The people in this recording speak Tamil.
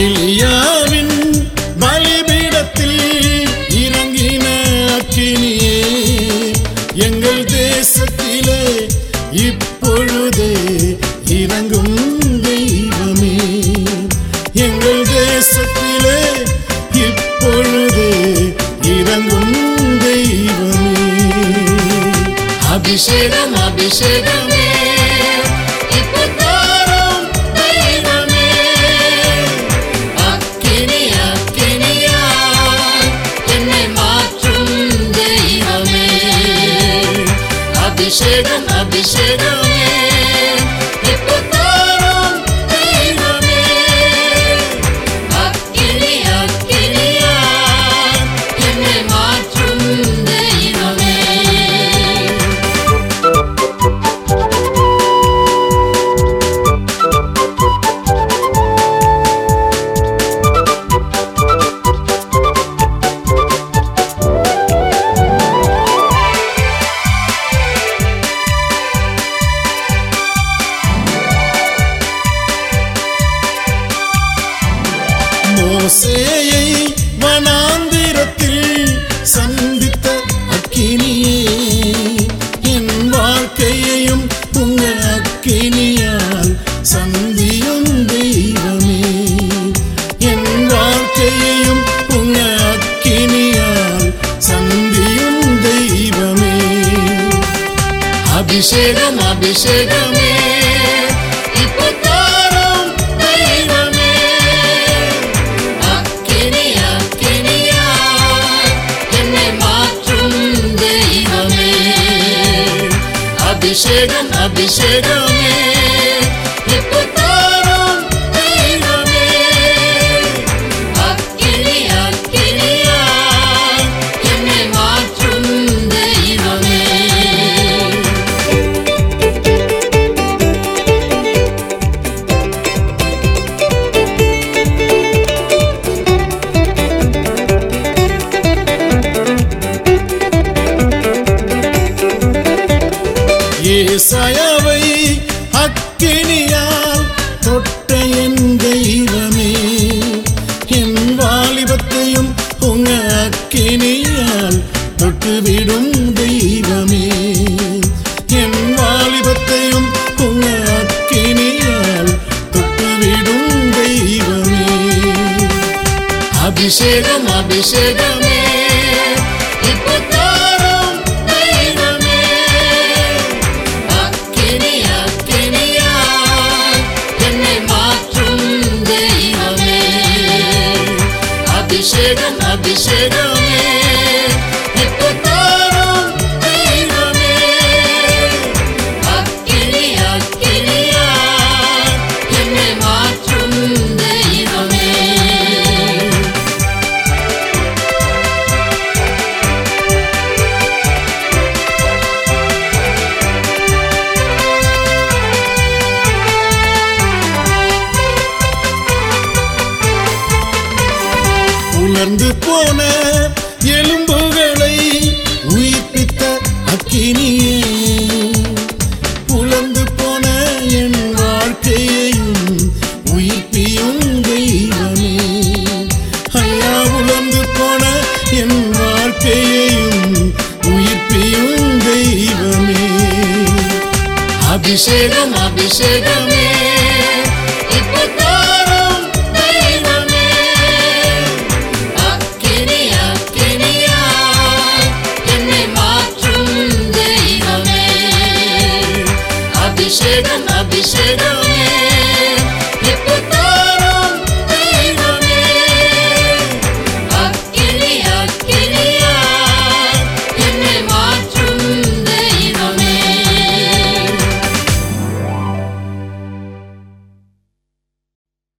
எலியாவின் பலிபீடத்தில் இறங்கின அக்கினியே எங்கள் தேசத்திலே இப்பொழுதே இறங்கும் தெய்வமே. எங்கள் தேசத்திலே இப்பொழுதே இறங்கும் தெய்வமே. அபிஷேகம் அபிஷேகமே. அபிஷேகம் அபிஷேகமே மோசேயை வனாந்திரத்தில் சந்தித்த அக்கினியே என் வாழ்க்கையையும் உங்கள் அக்கினியால் சந்தியும் தெய்வமே. என் வாழ்க்கையையும் உங்கள் அக்கினியால் சந்தியும் தெய்வமே. அபிஷேகம் அபிஷேகமே. அபிஷேகம் அபிஷேகமே ஏசாயாவை அக்கினியால் தொட்ட என் தெய்வமே. என் வாலிபத்தையும் உங்க அக்கினியால் தொட்டுவிடும் தெய்வமே. என் வாலிபத்தையும் உங்க அக்கினியால் தொட்டுவிடும் தெய்வமே. அபிஷேகம் அபிஷேகமே. அபிஷேகம் உணர்ந்து போன எலும்புகளை உயிர்ப்பித்த அக்கினியே. உலர்ந்து போன என் வாழ்க்கையையும் உயிர்ப்பியும் தெய்வமே. ஐயா உலர்ந்து போன என் வாழ்க்கையையும் உயிர்ப்பியும் தெய்வமே. அபிஷேகம் அபிஷேகமே. അഭിഷേകം അഭിഷേകമേ